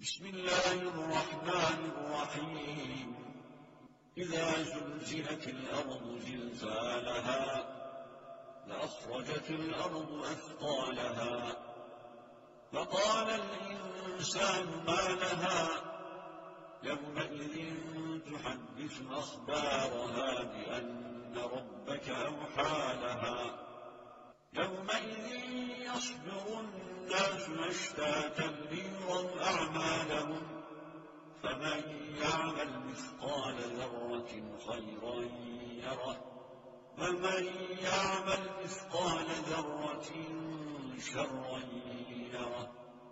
بسم الله الرحمن الرحيم. إذا زلزلت الأرض زلزالها لأخرجت الأرض أثقالها. فقال الإنسان ما لها؟ يومئذ تحدث أخبارها الناس أشتاتا ليروا أعمالهم فمن يعمل مثقال ذرة خيرا يره. ومن يعمل مثقال ذرة شرا يره.